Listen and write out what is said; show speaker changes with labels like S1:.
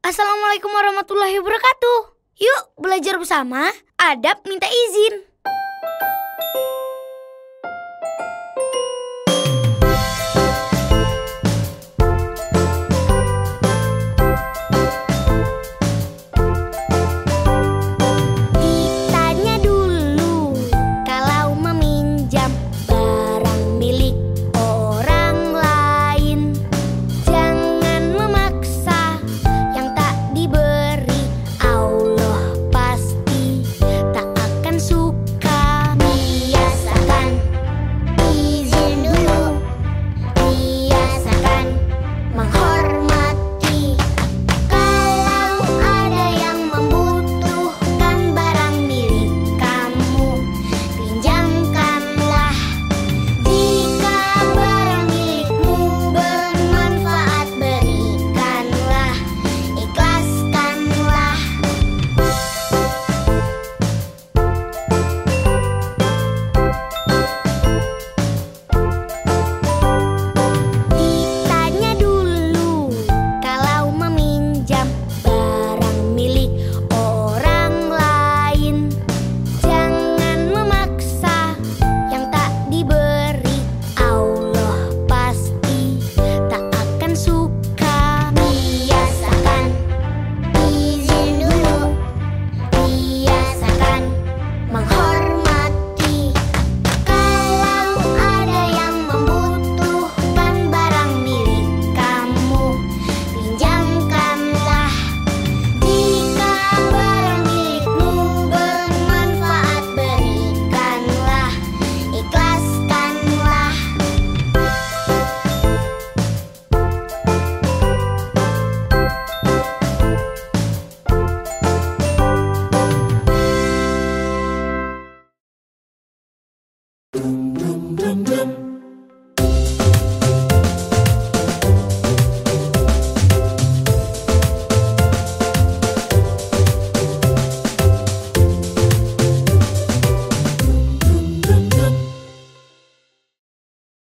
S1: Assalamualaikum warahmatullahi wabarakatuh. Yuk belajar bersama. Adab minta izin.